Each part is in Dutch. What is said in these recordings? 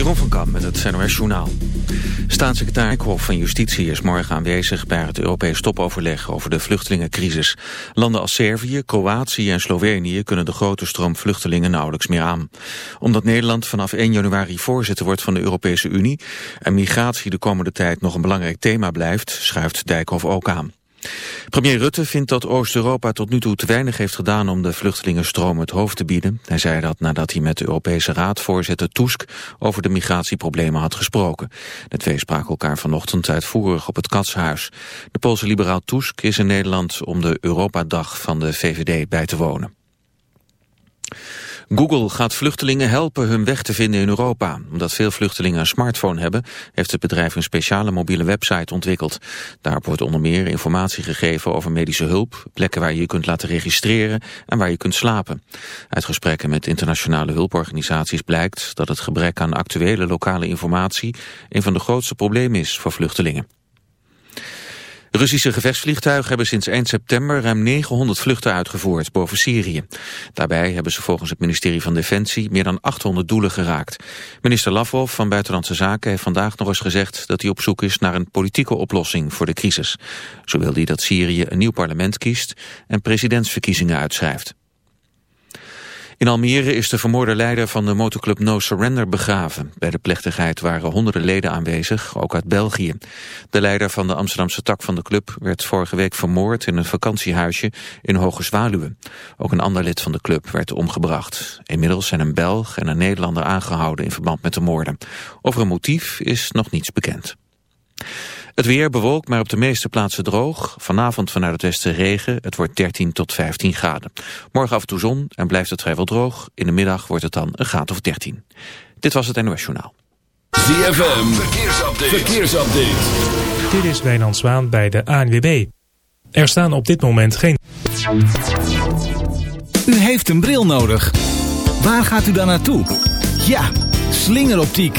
Jeroen van Kamp met het NOS Journaal. Staatssecretaris Hof van Justitie is morgen aanwezig bij het Europees topoverleg over de vluchtelingencrisis. Landen als Servië, Kroatië en Slovenië kunnen de grote stroom vluchtelingen nauwelijks meer aan. Omdat Nederland vanaf 1 januari voorzitter wordt van de Europese Unie en migratie de komende tijd nog een belangrijk thema blijft, schuift Dijkhoff ook aan. Premier Rutte vindt dat Oost-Europa tot nu toe te weinig heeft gedaan om de vluchtelingenstroom het hoofd te bieden. Hij zei dat nadat hij met de Europese Raadvoorzitter Tusk over de migratieproblemen had gesproken. De twee spraken elkaar vanochtend uitvoerig op het Katshuis. De Poolse liberaal Tusk is in Nederland om de Europadag van de VVD bij te wonen. Google gaat vluchtelingen helpen hun weg te vinden in Europa. Omdat veel vluchtelingen een smartphone hebben, heeft het bedrijf een speciale mobiele website ontwikkeld. Daarop wordt onder meer informatie gegeven over medische hulp, plekken waar je je kunt laten registreren en waar je kunt slapen. Uit gesprekken met internationale hulporganisaties blijkt dat het gebrek aan actuele lokale informatie een van de grootste problemen is voor vluchtelingen. Russische gevechtsvliegtuigen hebben sinds eind september ruim 900 vluchten uitgevoerd boven Syrië. Daarbij hebben ze volgens het ministerie van Defensie meer dan 800 doelen geraakt. Minister Lavrov van Buitenlandse Zaken heeft vandaag nog eens gezegd dat hij op zoek is naar een politieke oplossing voor de crisis. Zo wil hij dat Syrië een nieuw parlement kiest en presidentsverkiezingen uitschrijft. In Almere is de vermoorde leider van de motorclub No Surrender begraven. Bij de plechtigheid waren honderden leden aanwezig, ook uit België. De leider van de Amsterdamse tak van de club werd vorige week vermoord in een vakantiehuisje in Hoge Zwaluwe. Ook een ander lid van de club werd omgebracht. Inmiddels zijn een Belg en een Nederlander aangehouden in verband met de moorden. Over een motief is nog niets bekend. Het weer bewolkt, maar op de meeste plaatsen droog. Vanavond vanuit het westen regen. Het wordt 13 tot 15 graden. Morgen af en toe zon en blijft het vrijwel droog. In de middag wordt het dan een graad of 13. Dit was het NOS Journaal. ZFM, verkeersupdate. verkeersupdate. Dit is Wijnand Zwaan bij de ANWB. Er staan op dit moment geen... U heeft een bril nodig. Waar gaat u dan naartoe? Ja, slingeroptiek.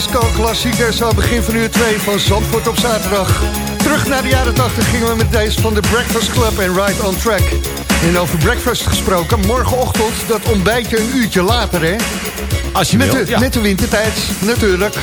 Disco-klassieker zo begin van uur 2 van Zandvoort op zaterdag. Terug naar de jaren 80 gingen we met deze van de Breakfast Club en Ride on Track. En over breakfast gesproken, morgenochtend dat ontbijtje een uurtje later, hè? Als je met, de, ja. met de wintertijd, natuurlijk.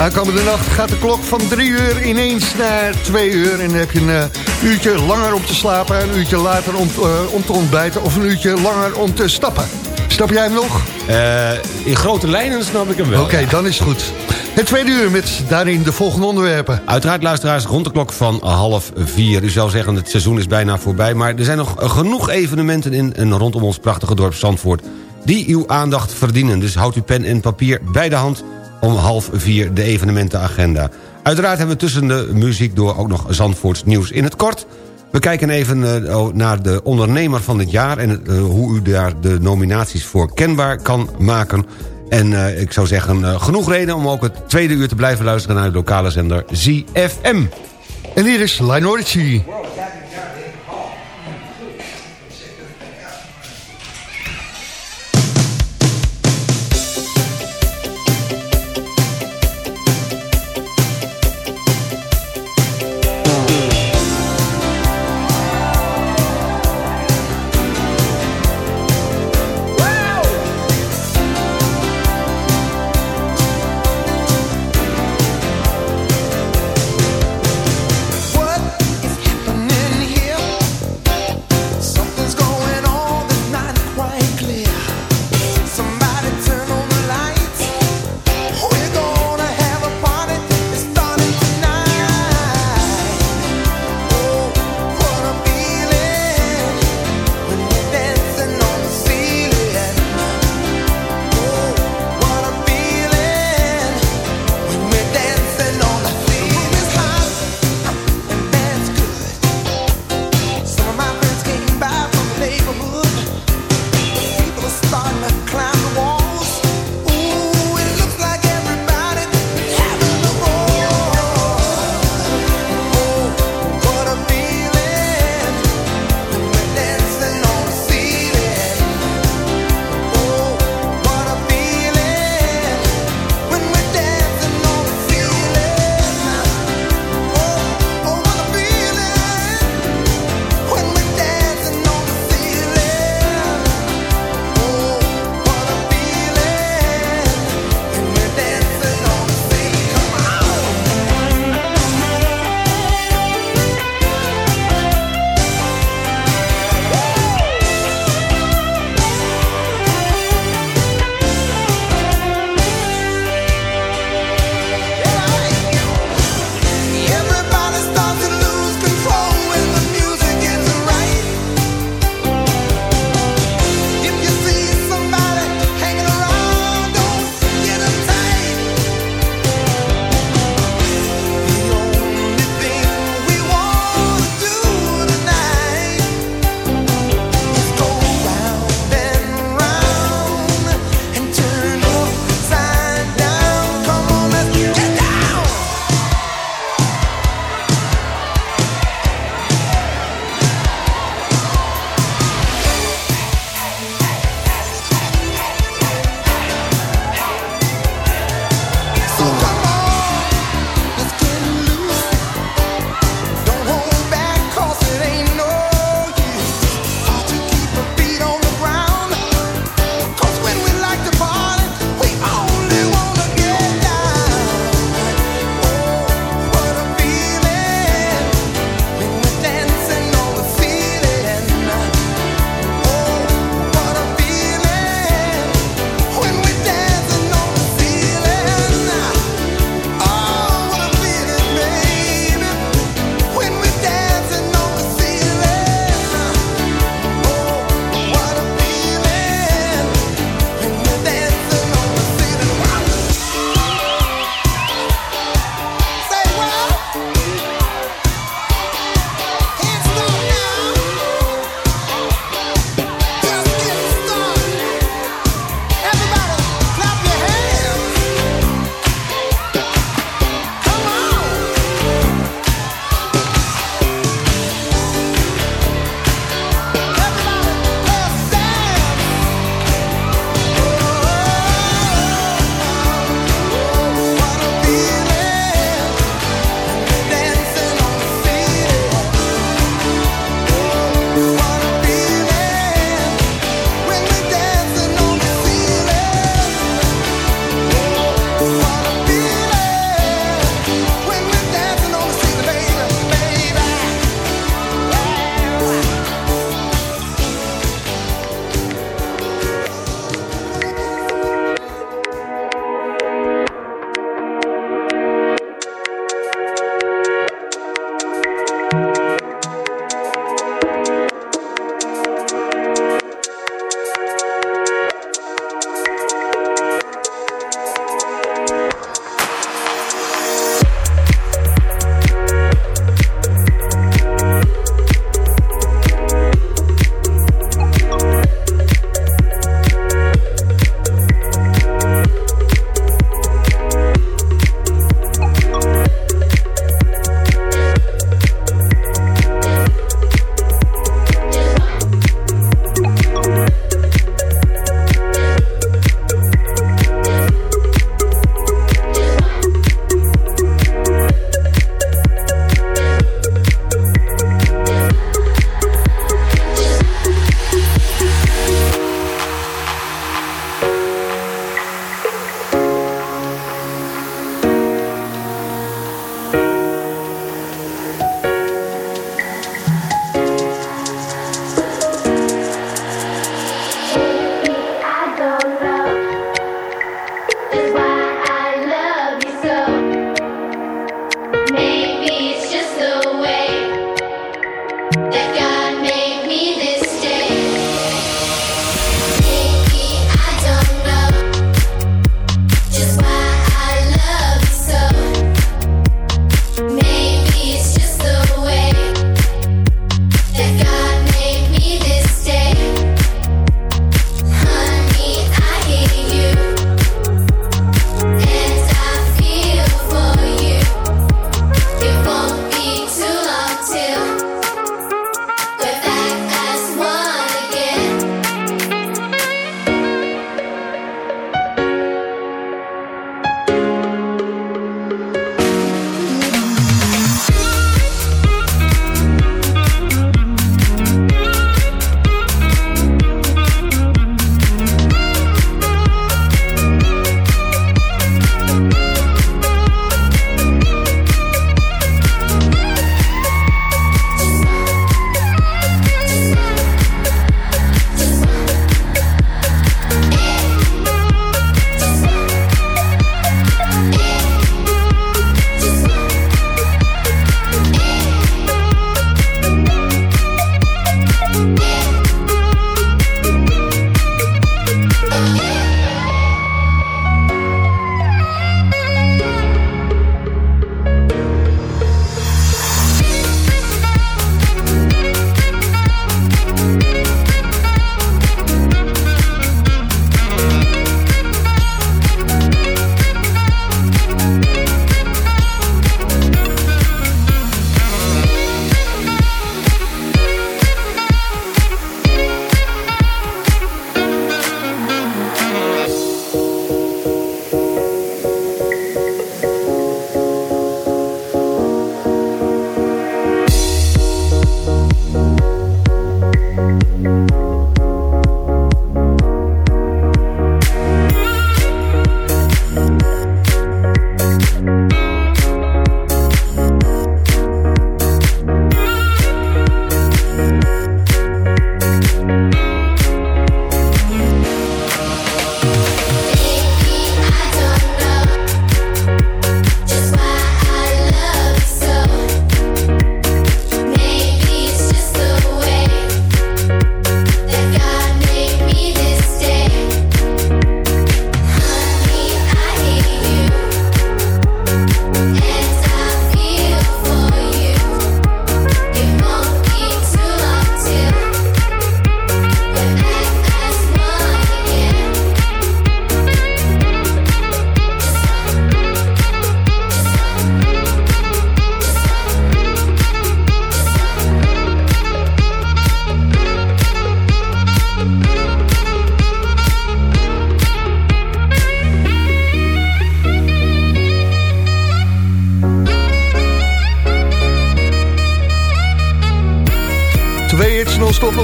Aankomende nacht gaat de klok van drie uur ineens naar twee uur. En dan heb je een uh, uurtje langer om te slapen, een uurtje later om, uh, om te ontbijten... of een uurtje langer om te stappen. Snap jij hem nog? Uh, in grote lijnen snap ik hem wel. Oké, okay, ja. dan is het goed. Het tweede uur met daarin de volgende onderwerpen. Uiteraard luisteraars rond de klok van half vier. U zou zeggen het seizoen is bijna voorbij... maar er zijn nog genoeg evenementen in en rondom ons prachtige dorp Zandvoort... die uw aandacht verdienen. Dus houd uw pen en papier bij de hand om half vier de evenementenagenda. Uiteraard hebben we tussen de muziek door ook nog Zandvoorts nieuws in het kort... We kijken even uh, naar de ondernemer van het jaar... en uh, hoe u daar de nominaties voor kenbaar kan maken. En uh, ik zou zeggen, genoeg reden om ook het tweede uur te blijven luisteren... naar de lokale zender ZFM. En hier is Lionel Richie.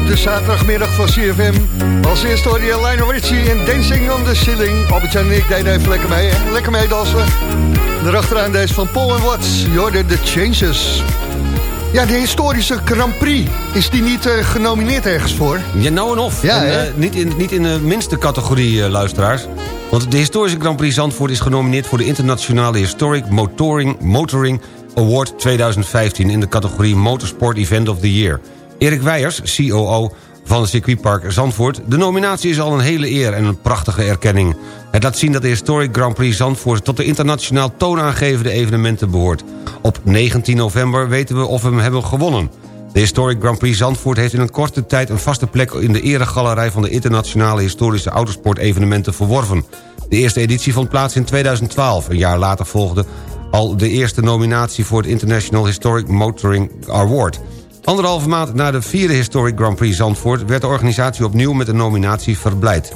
Op de zaterdagmiddag van CFM. Als eerste hoor je Lionel Richie en Dancing on the Ceiling. Albert-Jan en ik deden even lekker mee, hè? Lekker mee dansen. Daarachteraan deze van Paul Watts. Je The Changes. Ja, de historische Grand Prix. Is die niet uh, genomineerd ergens voor? Ja, nou en of. Ja, en, uh, niet, in, niet in de minste categorie, uh, luisteraars. Want de historische Grand Prix Zandvoort is genomineerd... voor de internationale Historic Motoring, Motoring Award 2015... in de categorie Motorsport Event of the Year. Erik Weijers, COO van het circuitpark Zandvoort. De nominatie is al een hele eer en een prachtige erkenning. Het laat zien dat de Historic Grand Prix Zandvoort... tot de internationaal toonaangevende evenementen behoort. Op 19 november weten we of we hem hebben gewonnen. De Historic Grand Prix Zandvoort heeft in een korte tijd... een vaste plek in de eregalerij van de internationale historische autosportevenementen verworven. De eerste editie vond plaats in 2012. Een jaar later volgde al de eerste nominatie voor het International Historic Motoring Award... Anderhalve maand na de vierde Historic Grand Prix Zandvoort... werd de organisatie opnieuw met een nominatie verblijd.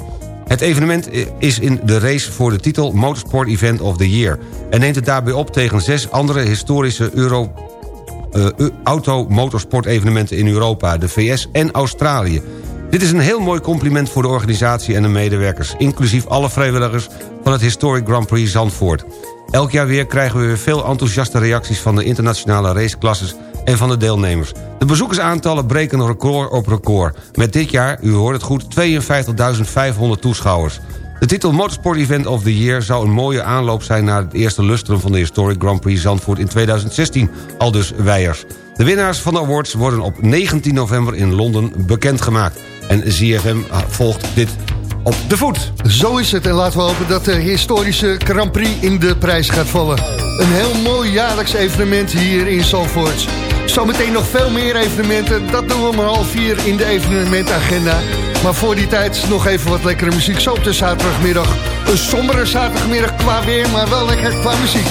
Het evenement is in de race voor de titel Motorsport Event of the Year... en neemt het daarbij op tegen zes andere historische Euro, uh, auto-motorsport-evenementen in Europa... de VS en Australië. Dit is een heel mooi compliment voor de organisatie en de medewerkers... inclusief alle vrijwilligers van het Historic Grand Prix Zandvoort. Elk jaar weer krijgen we weer veel enthousiaste reacties... van de internationale raceklasses en van de deelnemers. De bezoekersaantallen breken record op record. Met dit jaar, u hoort het goed, 52.500 toeschouwers. De titel Motorsport Event of the Year zou een mooie aanloop zijn... naar het eerste lustrum van de Historic Grand Prix Zandvoort in 2016, al dus Weijers. De winnaars van de awards worden op 19 november in Londen bekendgemaakt. En ZFM volgt dit op de voet. Zo is het en laten we hopen dat de historische Grand Prix in de prijs gaat vallen. Een heel mooi jaarlijks evenement hier in Zandvoort. Zometeen nog veel meer evenementen. Dat doen we om half vier in de evenementagenda. Maar voor die tijd nog even wat lekkere muziek. Zo op de zaterdagmiddag. Een sombere zaterdagmiddag qua weer, maar wel lekker qua muziek.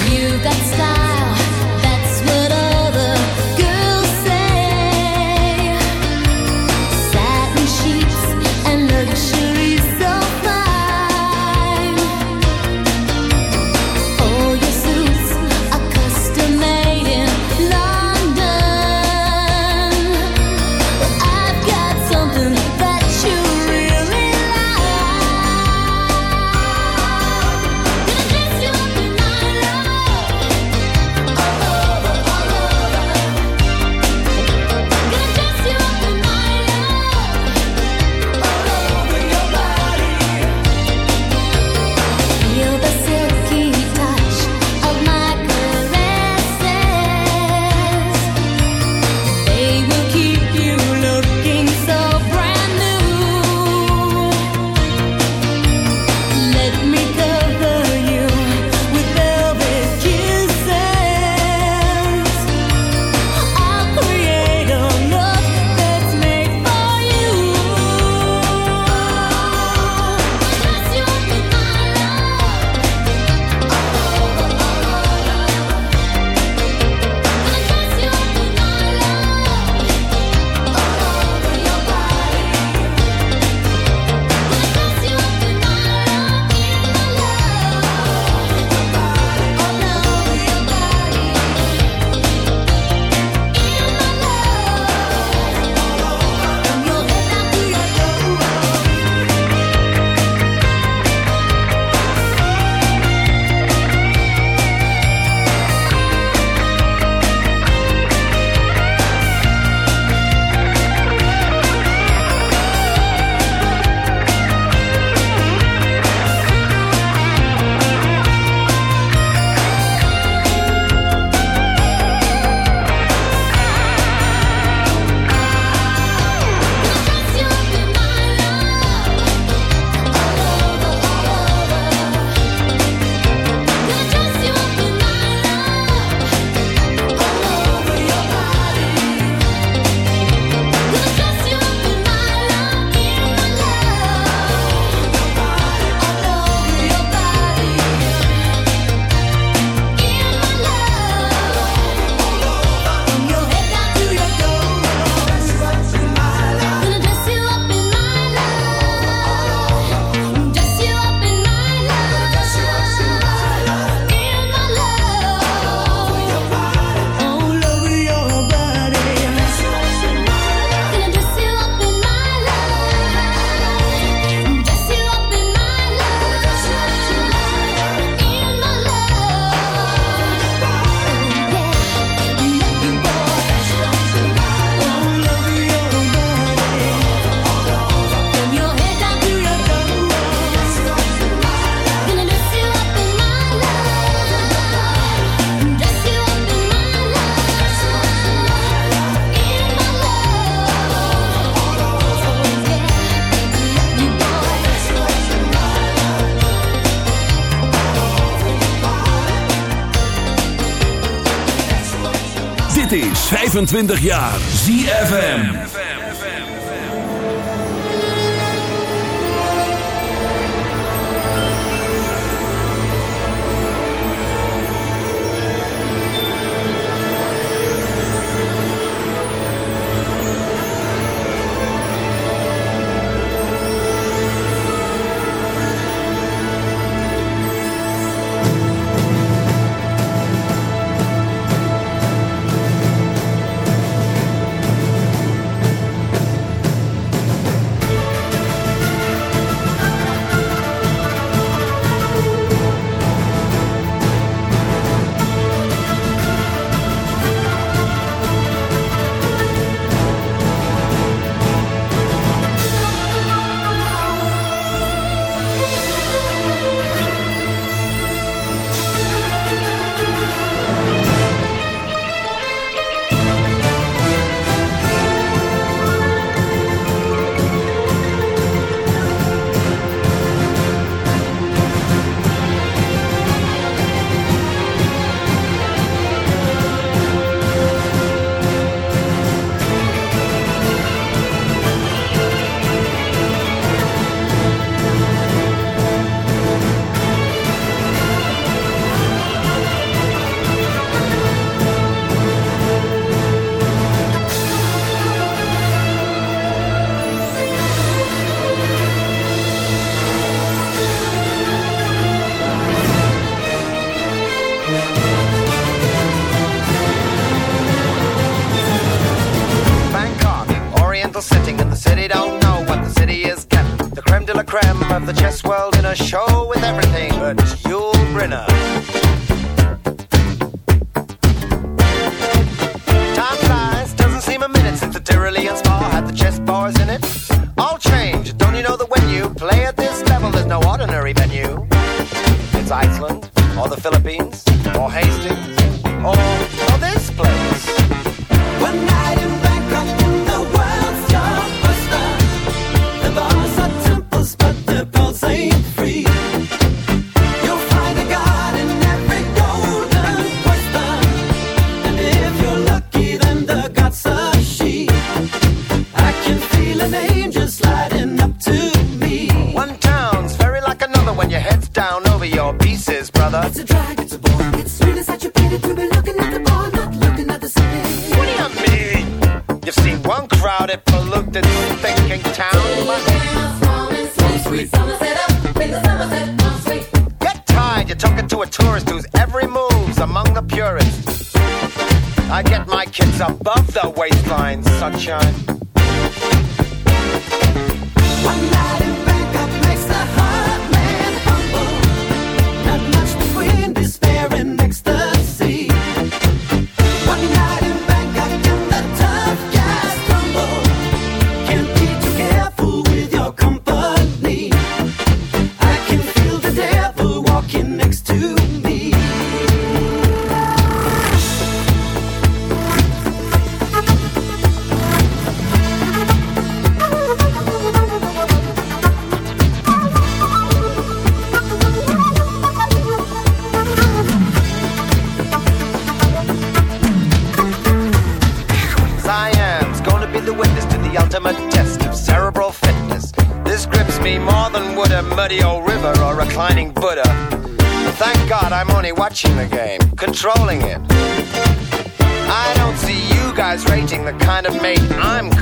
25 jaar. ZFM.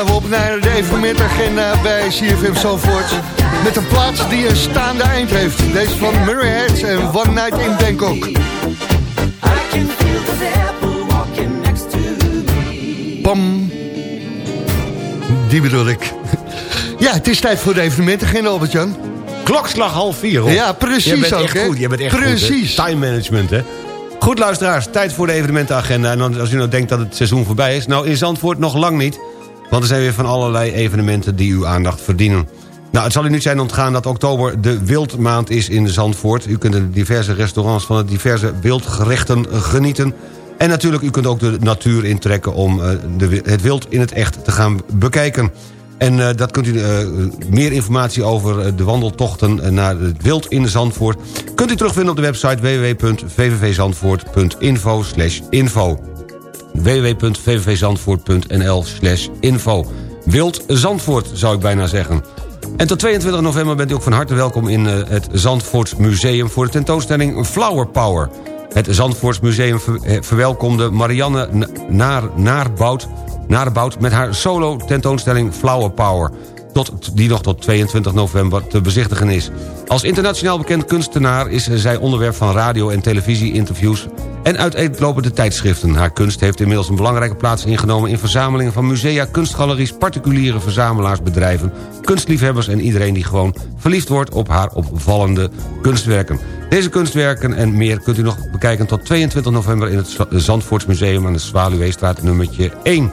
gaan we op naar de evenementagenda bij CFM Zandvoort. Met een plaats die een staande eind heeft. Deze van Murray Heads en One Night in Bangkok. Bam. Die bedoel ik. Ja, het is tijd voor de evenementagenda, Albert-Jan. Klokslag half vier, hoor. Ja, precies je bent ook, goed. Je bent echt goed, hè? Time management, hè? Goed luisteraars, tijd voor de evenementenagenda. En als u nou denkt dat het seizoen voorbij is... nou, in Zandvoort nog lang niet. Want er zijn weer van allerlei evenementen die uw aandacht verdienen. Nou, het zal u niet zijn ontgaan dat oktober de wildmaand is in Zandvoort. U kunt in de diverse restaurants van de diverse wildgerechten genieten. En natuurlijk, u kunt ook de natuur intrekken om eh, de, het wild in het echt te gaan bekijken. En eh, dat kunt u, eh, meer informatie over de wandeltochten naar het wild in Zandvoort... kunt u terugvinden op de website www.vvvzandvoort.info info www.vvvzandvoort.nl slash info. Wild Zandvoort, zou ik bijna zeggen. En tot 22 november bent u ook van harte welkom in eh, het Zandvoorts Museum... voor de tentoonstelling Flower Power. Het Zandvoorts Museum eh, verwelkomde Marianne Naar, Naarbout, Naarbout... met haar solo tentoonstelling Flower Power... Tot, die nog tot 22 november te bezichtigen is. Als internationaal bekend kunstenaar is zij onderwerp van radio- en televisie-interviews... en uiteenlopende tijdschriften. Haar kunst heeft inmiddels een belangrijke plaats ingenomen... in verzamelingen van musea, kunstgaleries, particuliere verzamelaarsbedrijven... kunstliefhebbers en iedereen die gewoon verliefd wordt op haar opvallende kunstwerken. Deze kunstwerken en meer kunt u nog bekijken tot 22 november... in het Zandvoortsmuseum aan de Zwaluweestraat nummertje 1.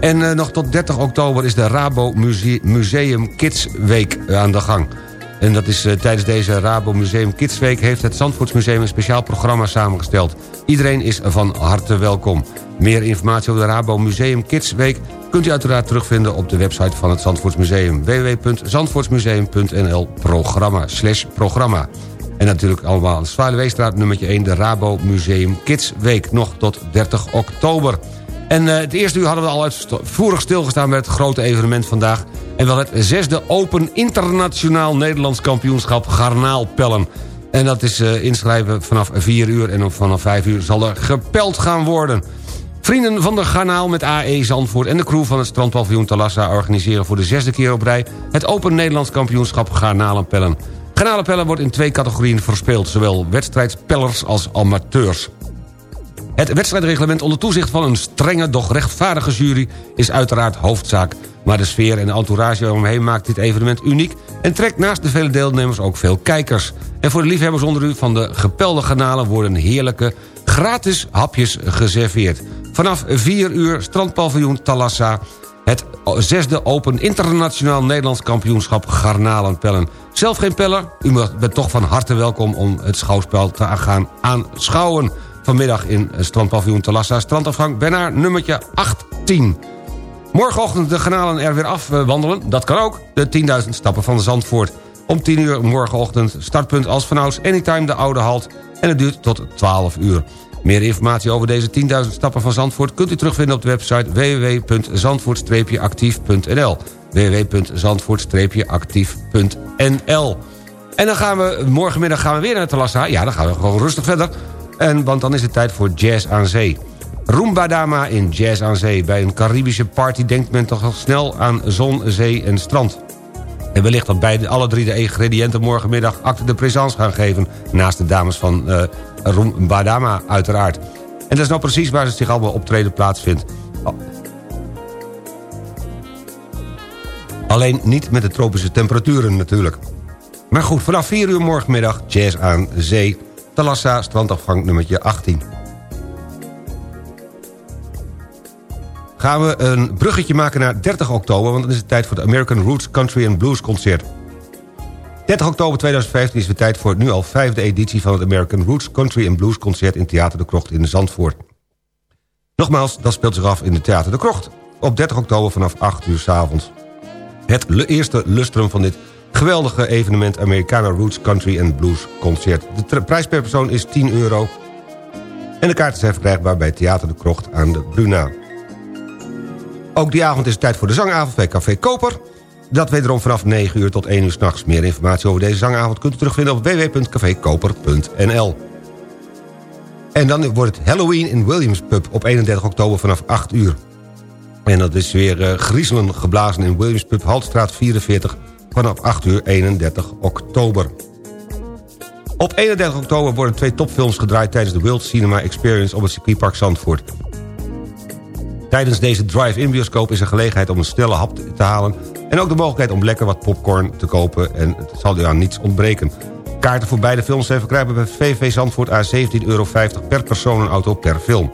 En eh, nog tot 30 oktober is de Rabo Muse- Museum Kids Week eh, aan de gang. En dat is eh, tijdens deze Rabo Museum Kids Week... heeft het Zandvoortsmuseum een speciaal programma samengesteld. Iedereen is van harte welkom. Meer informatie over de Rabo Museum Kids Week... kunt u uiteraard terugvinden op de website van het Zandvoortsmuseum. www.zandvoortsmuseum.nl programma slash programma. En natuurlijk allemaal aan Zwaluweestraat nummertje 1... de Rabo Museum Kids Week, nog tot 30 oktober. En eh, het eerste uur hadden we al uitvoerig stilgestaan... met het grote evenement vandaag. En wel het zesde Open Internationaal Nederlands Kampioenschap Garnaalpellen. En dat is eh, inschrijven vanaf 4 uur en vanaf 5 uur zal er gepeld gaan worden. Vrienden van de Garnaal met AE Zandvoort en de crew van het strandpaviljoen Talassa... organiseren voor de zesde keer op rij... het Open Nederlands Kampioenschap Garnalenpellen. Garnalenpellen wordt in twee categorieën verspeeld... zowel wedstrijdspellers als amateurs. Het wedstrijdreglement onder toezicht van een strenge, doch rechtvaardige jury... is uiteraard hoofdzaak. Maar de sfeer en de entourage eromheen maakt dit evenement uniek... en trekt naast de vele deelnemers ook veel kijkers. En voor de liefhebbers onder u van de gepelde garnalen... worden heerlijke, gratis hapjes geserveerd. Vanaf 4 uur strandpaviljoen Talassa... het zesde Open Internationaal Nederlands Kampioenschap Garnalenpellen. Zelf geen peller, u bent toch van harte welkom... om het schouwspel te gaan aanschouwen vanmiddag in strandpaviljoen Talassa. Strandafgang Benaar nummertje 18. Morgenochtend de kanalen er weer afwandelen. Dat kan ook. De 10.000 stappen van Zandvoort. Om 10 uur morgenochtend startpunt als vanouds Anytime de Oude Halt. En het duurt tot 12 uur. Meer informatie over deze 10.000 stappen van Zandvoort... kunt u terugvinden op de website www.zandvoort-actief.nl www.zandvoort-actief.nl En dan gaan we, morgenmiddag gaan we weer naar Talassa. Ja, dan gaan we gewoon rustig verder. En, want dan is het tijd voor Jazz aan Zee. Roomba Dama in Jazz aan Zee. Bij een Caribische party denkt men toch al snel aan zon, zee en strand. En wellicht dat beide, alle drie de ingrediënten morgenmiddag acte de présence gaan geven... naast de dames van uh, Dama uiteraard. En dat is nou precies waar ze zich allemaal optreden plaatsvindt. Alleen niet met de tropische temperaturen natuurlijk. Maar goed, vanaf 4 uur morgenmiddag Jazz aan Zee... Talassa, strandafgang nummertje 18. Gaan we een bruggetje maken naar 30 oktober... want dan is het tijd voor het American Roots Country and Blues Concert. 30 oktober 2015 is de tijd voor het nu al vijfde editie... van het American Roots Country and Blues Concert... in Theater de Krocht in Zandvoort. Nogmaals, dat speelt zich af in de Theater de Krocht... op 30 oktober vanaf 8 uur s avonds. Het eerste lustrum van dit geweldige evenement... Americana Roots Country and Blues Concert. De prijs per persoon is 10 euro. En de kaarten zijn verkrijgbaar bij Theater de Krocht aan de Bruna. Ook die avond is het tijd voor de zangavond bij Café Koper. Dat wederom vanaf 9 uur tot 1 uur s'nachts. Meer informatie over deze zangavond kunt u terugvinden op www.cafekoper.nl. En dan wordt het Halloween in Williams Pub op 31 oktober vanaf 8 uur. En dat is weer uh, griezelen geblazen in Williams Pub, Haltstraat 44... vanaf 8 uur 31 oktober. Op 31 oktober worden twee topfilms gedraaid... tijdens de World Cinema Experience op het circuitpark Zandvoort. Tijdens deze drive-in bioscoop is er gelegenheid om een snelle hap te halen... En ook de mogelijkheid om lekker wat popcorn te kopen en het zal u aan niets ontbreken. Kaarten voor beide films zijn verkrijgbaar bij VV Zandvoort aan 17,50 euro per persoon en auto per film.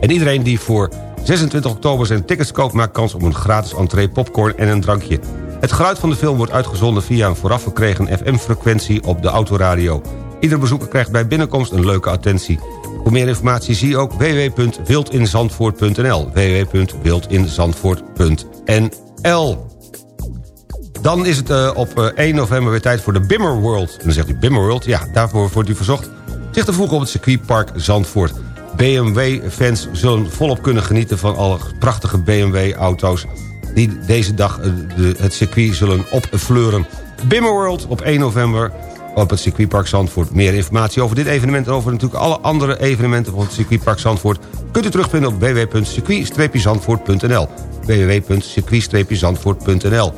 En iedereen die voor 26 oktober zijn tickets koopt... maakt kans op een gratis entree popcorn en een drankje. Het geluid van de film wordt uitgezonden via een vooraf verkregen FM-frequentie op de autoradio. Ieder bezoeker krijgt bij binnenkomst een leuke attentie. Voor meer informatie zie ook www.wildinzandvoort.nl www.wildinzandvoort.nl Dan is het uh, op uh, 1 november weer tijd voor de Bimmer World. En dan zegt u Bimmer World? Ja, daarvoor wordt u verzocht zich te voegen op het circuitpark Zandvoort. BMW-fans zullen volop kunnen genieten van alle prachtige BMW-auto's... die deze dag eh, de, het circuit zullen opfleuren. Bimmerworld op 1 november op het circuitpark Zandvoort. Meer informatie over dit evenement en over natuurlijk alle andere evenementen van het circuitpark Zandvoort... kunt u terugvinden op www.circuit-zandvoort.nl www.circuit-zandvoort.nl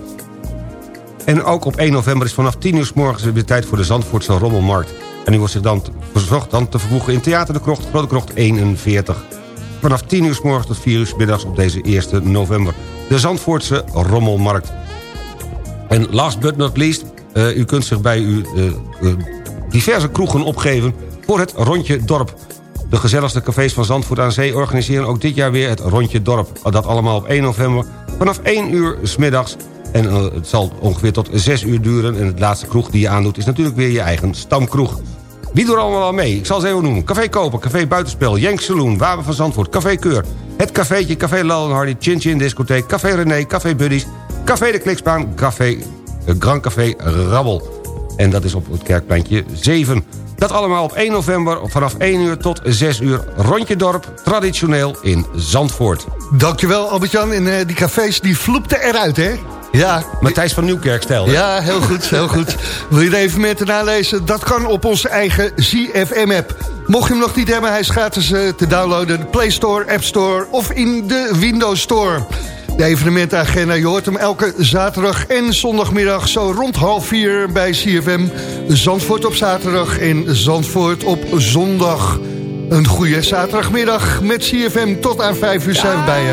En ook op 1 november is vanaf 10 uur s morgens weer tijd voor de Zandvoortse Rommelmarkt. En u wordt zich dan verzocht dan te vervoegen in Theater de Krocht, Grote Krocht 41. Vanaf 10 uur s morgens tot 4 uur s middags op deze 1 november. De Zandvoortse Rommelmarkt. En last but not least, uh, u kunt zich bij uw uh, uh, diverse kroegen opgeven... voor het Rondje Dorp. De gezelligste cafés van Zandvoort aan Zee organiseren ook dit jaar weer het Rondje Dorp. Dat allemaal op 1 november vanaf 1 uur s middags en het zal ongeveer tot 6 uur duren. En het laatste kroeg die je aandoet is natuurlijk weer je eigen stamkroeg. Wie doet er allemaal al mee? Ik zal ze even noemen. Café Koper, Café Buitenspel, Jenk Saloon, Wapen van Zandvoort, Café Keur... Het Cafeetje, Café Lal Hardy, Chin Chin Discotheek... Café René, Café Buddies, Café de Kliksbaan... Café, uh, Grand Café Rabbel. En dat is op het kerkpleintje 7. Dat allemaal op 1 november vanaf 1 uur tot 6 uur. Rondje dorp, traditioneel in Zandvoort. Dankjewel Albert-Jan. En uh, die cafés die vloepten eruit, hè? Ja. Matthijs van Nieuwkerk stelde. Ja, heel goed, heel goed. Wil je er even meer te nalezen? Dat kan op onze eigen ZFM-app. Mocht je hem nog niet hebben, hij is gratis uh, te downloaden. De Play Store, App Store of in de Windows Store. De evenementagenda, je hoort hem elke zaterdag en zondagmiddag... zo rond half vier bij CFM. Zandvoort op zaterdag en Zandvoort op zondag. Een goede zaterdagmiddag met CFM tot aan vijf uur zijn we bij je.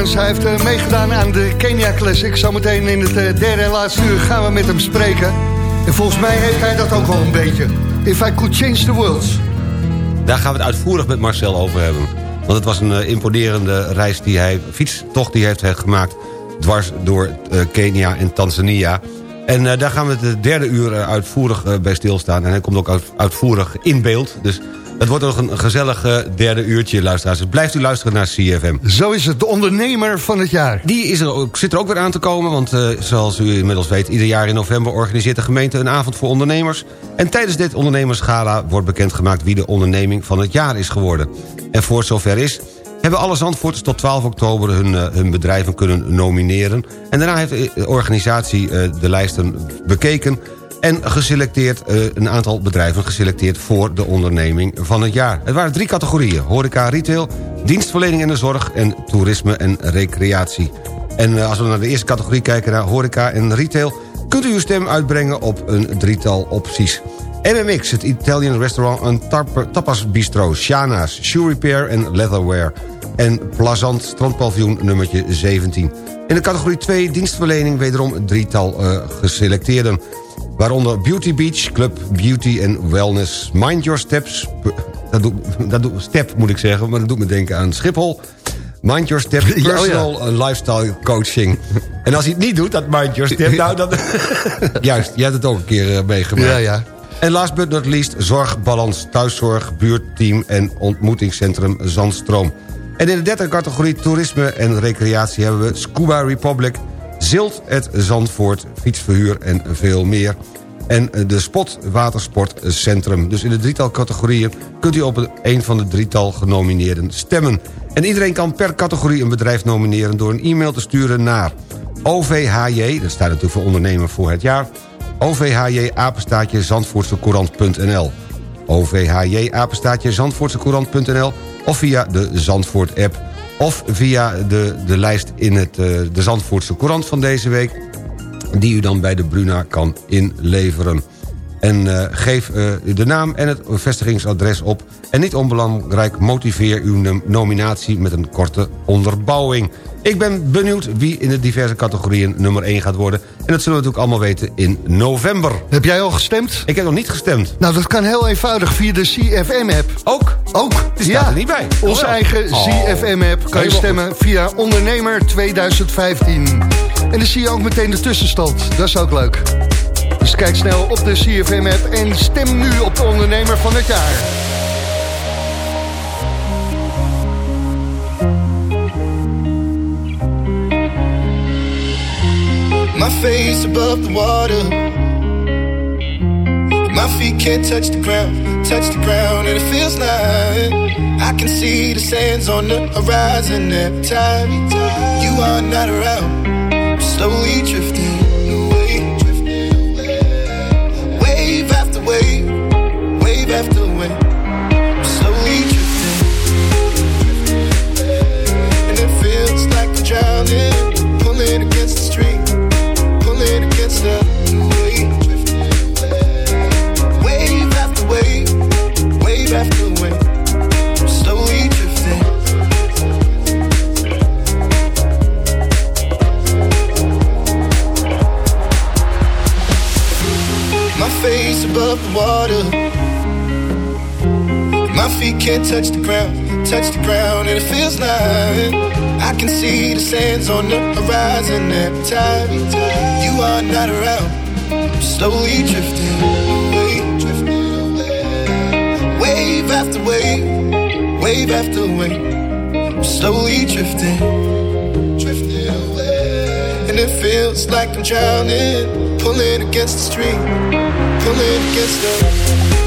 Arends, hij heeft eh, meegedaan aan de Kenia Classic. Zometeen in het eh, derde en laatste uur gaan we met hem spreken. En volgens mij heeft hij dat ook wel een beetje. If I could change the world. Daar gaan we het uitvoerig met Marcel over hebben. Want het was een eh, imponerende reis die hij, fietstocht die hij heeft gemaakt... dwars door Kenia en Tanzania. En daar gaan we het de derde uur uitvoerig bij stilstaan. En hij komt ook uit- uitvoerig in beeld. Dus het wordt nog een gezellig eh, derde uurtje, luisteraars. Dus blijft u luisteren naar CFM. Zo is het, de ondernemer van het jaar. Die is er ook, zit er ook weer aan te komen, want eh, zoals u inmiddels weet... ieder jaar in november organiseert de gemeente een avond voor ondernemers. En tijdens dit ondernemersgala wordt bekendgemaakt... wie de onderneming van het jaar is geworden. En voor het zover is, hebben alle Zandvoorters tot 12 oktober... hun, eh, hun bedrijven kunnen nomineren. En daarna heeft de organisatie de lijsten bekeken... en geselecteerd, eh, een aantal bedrijven geselecteerd... voor de onderneming van het jaar. Het waren drie categorieën. Horeca, retail, dienstverlening en de zorg... en toerisme en recreatie. En eh, als we naar de eerste categorie kijken, naar horeca en retail... kunt u uw stem uitbrengen op een drietal opties. MMX, het Italian restaurant en tap- tapas bistro... Shana's, Shoe Repair en Leatherware... en Plazant strandpaviljoen nummertje 17. In de categorie 2 dienstverlening wederom een drietal eh, geselecteerden... waaronder Beauty Beach, Club Beauty en Wellness... Mind Your Steps, dat doet, dat doet, step moet ik zeggen, maar dat doet me denken aan Schiphol... Mind Your Step, Ja, oh ja. Personal Lifestyle Coaching. En als hij het niet doet, dat Mind Your Step, nou dan... Juist, jij hebt het ook een keer eh, meegemaakt. Ja, ja. En last but not least, Zorgbalans, Thuiszorg, Buurtteam en Ontmoetingscentrum Zandstroom. En in de derde categorie toerisme en recreatie hebben we Scuba Republic... Zilt, het Zandvoort, fietsverhuur en veel meer. en de Spot Watersportcentrum. Dus in de drietal categorieën kunt u op een van de drietal genomineerden stemmen. En iedereen kan per categorie een bedrijf nomineren... door een e-mail te sturen naar OVHJ, dat staat natuurlijk voor ondernemer voor het jaar... OVHJ apenstaatje Zandvoortsecourant.nl OVHJ apenstaatje Zandvoortsecourant.nl of via de Zandvoort app of via de, de lijst in het, uh, de Zandvoortse Courant van deze week... die u dan bij de Bruna kan inleveren. En uh, geef uh, de naam en het vestigingsadres op. En niet onbelangrijk, motiveer uw nominatie met een korte onderbouwing. Ik ben benieuwd wie in de diverse categorieën nummer 1 gaat worden. En dat zullen we natuurlijk allemaal weten in november. Heb jij al gestemd? Ik heb nog niet gestemd. Nou, dat kan heel eenvoudig via de CFM-app. Ook? Ook. Die staat ja. er niet bij. Onze oh, eigen oh. CFM-app kan je stemmen via Ondernemer 2015. En dan zie je ook meteen de tussenstand. Dat is ook leuk. Dus kijk snel op de CFM-app en stem nu op de ondernemer van het jaar. My face above the water. My feet can't touch the ground, touch the ground, and it feels like I can see the sands on the horizon every time you are not around. I'm Slowly drifting away, wave after wave, wave after wave. Slowly drifting, and it feels like I'm drowning, pulling against on the horizon. Every time are not around. I'm slowly drifting away, drifting away. Wave after wave, wave after wave. I'm slowly drifting, drifting away. And it feels like I'm drowning, pulling against the stream, pulling against the.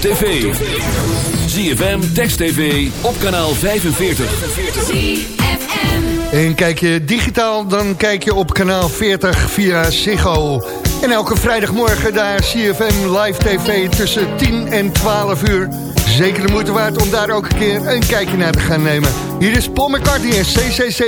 Op tv. ZFM, Text TV, op kanaal 45. En kijk je digitaal, dan kijk je op kanaal 40 via Ziggo. En elke vrijdagmorgen daar CFM Live TV tussen 10 en 12 uur. Zeker de moeite waard om daar ook een keer een kijkje naar te gaan nemen. Hier is Paul McCartney en CCC.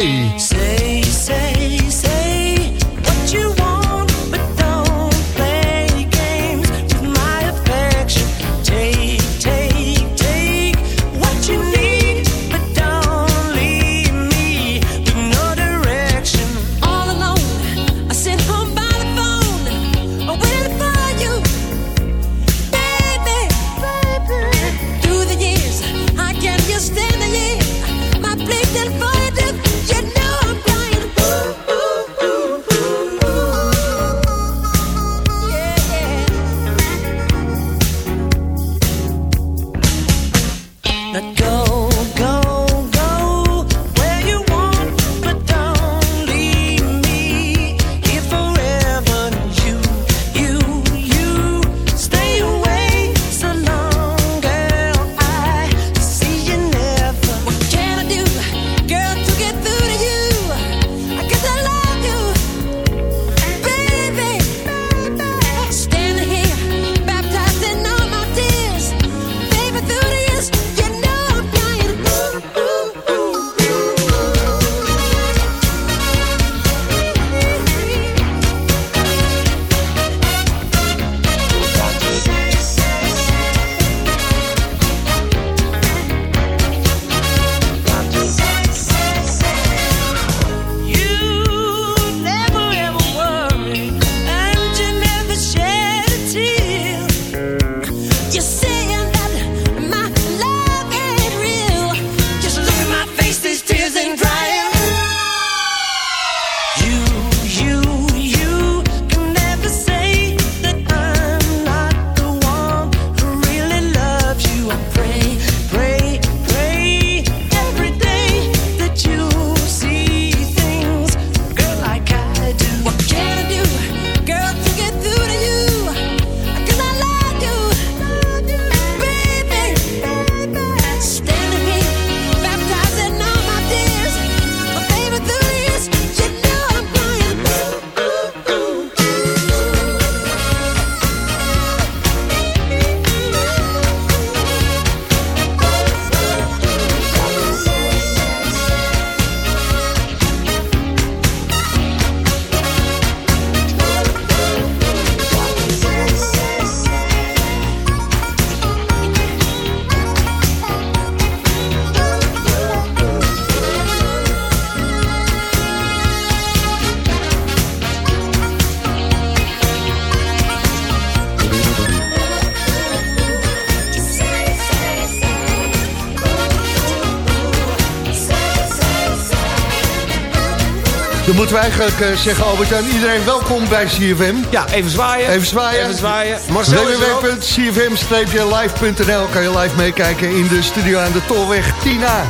Moeten we eigenlijk eh, zeggen, Albert, aan iedereen welkom bij CFM. Ja, even zwaaien. Even zwaaien. Even zwaaien. Www.cfm-live.nl kan je live meekijken in de studio aan de Tolweg Tina.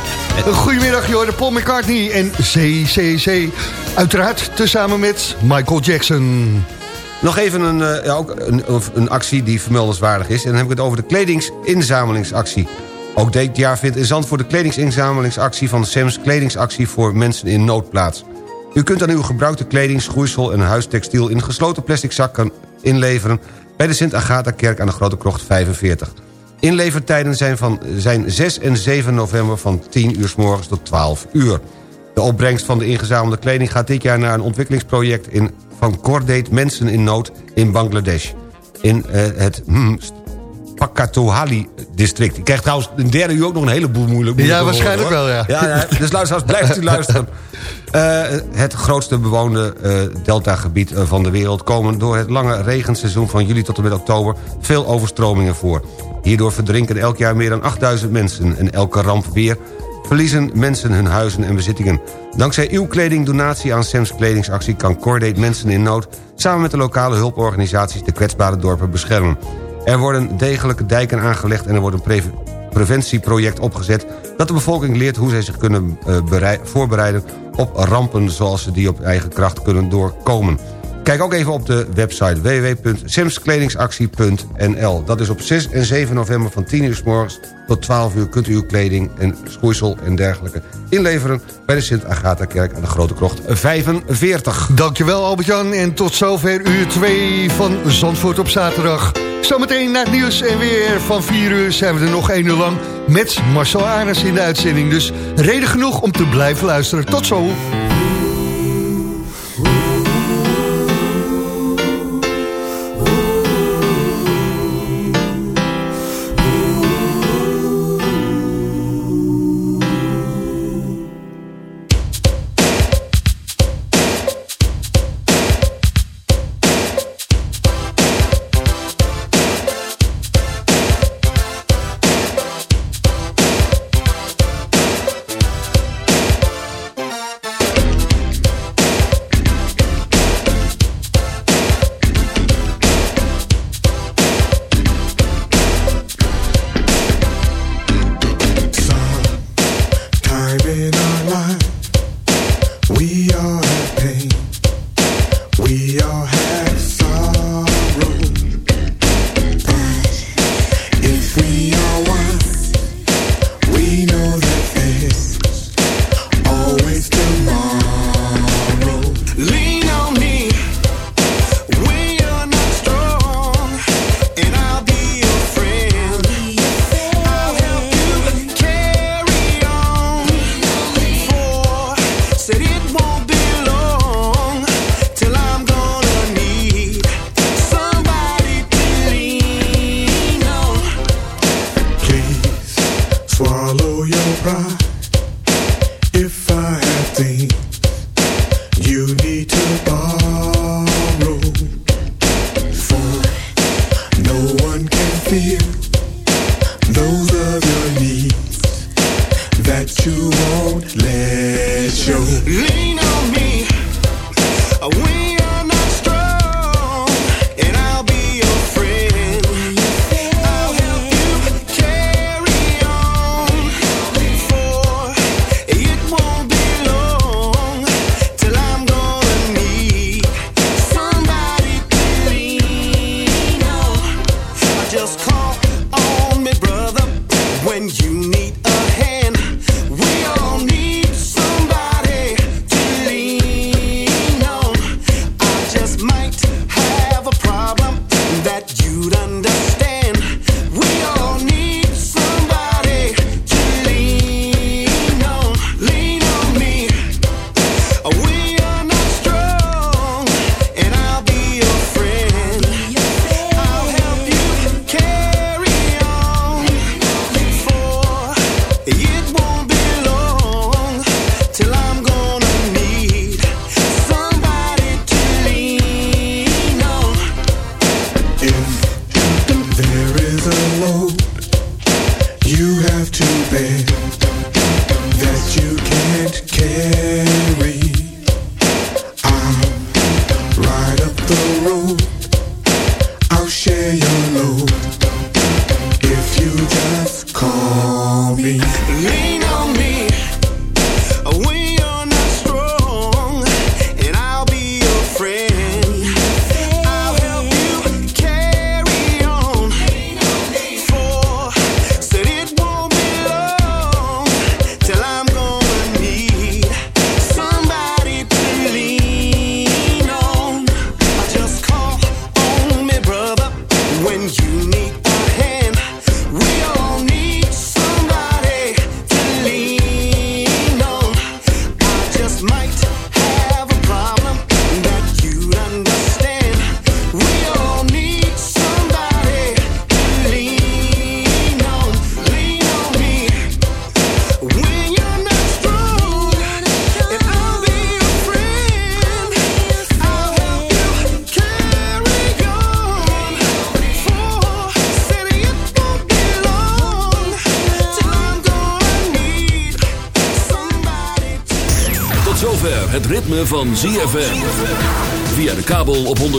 Een goedemiddag, Jordan Paul McCartney en CCC. Uiteraard tezamen met Michael Jackson. Nog even een, eh, ja, ook een, een actie die vermeldenswaardig is. En dan heb ik het over de kledingsinzamelingsactie. Ook dit jaar vindt in Zandvoort de kledingsinzamelingsactie... van Sams Kledingsactie voor mensen in nood plaats. U kunt aan uw gebruikte kleding, schoeisel en huistextiel... in gesloten plastic zakken inleveren... bij de Sint-Agatha-kerk aan de Grote Krocht 45. Inlevertijden zijn, van, zijn 6 en 7 november van 10 uur s morgens tot 12 uur. De opbrengst van de ingezamelde kleding gaat dit jaar naar een ontwikkelingsproject... In, van Cordate Mensen in Nood in Bangladesh. In uh, het hmm, Pakatohali-district. Ik krijg trouwens in derde uur ook nog een heleboel moeilijk. Ja, waarschijnlijk wel, ja. ja, ja dus luisteraars, blijft u luisteren. Uh, het grootste bewoonde uh, deltagebied van de wereld... komen door het lange regenseizoen van juli tot en met oktober... veel overstromingen voor. Hierdoor verdrinken elk jaar meer dan 8000 mensen... en elke ramp weer verliezen mensen hun huizen en bezittingen. Dankzij uw kledingdonatie aan Sems Kledingsactie... kan Cordate Mensen in Nood samen met de lokale hulporganisaties... de kwetsbare dorpen beschermen. Er worden degelijke dijken aangelegd en er wordt een preventieproject opgezet... dat de bevolking leert hoe zij zich kunnen uh, voorbereiden op rampen... zoals ze die op eigen kracht kunnen doorkomen. Kijk ook even op de website www.simskledingactie.nl. Dat is op 6 en 7 november van 10 uur s morgens tot 12 uur... kunt u uw kleding en schoeisel en dergelijke inleveren... bij de Sint-Agatha-kerk aan de Grote Krocht 45. Dankjewel Albert-Jan en tot zover uur 2 van Zandvoort op zaterdag. Zometeen naar het nieuws en weer van 4 uur zijn we er nog 1 uur lang... met Marcel Arens in de uitzending. Dus reden genoeg om te blijven luisteren. Tot zo. We are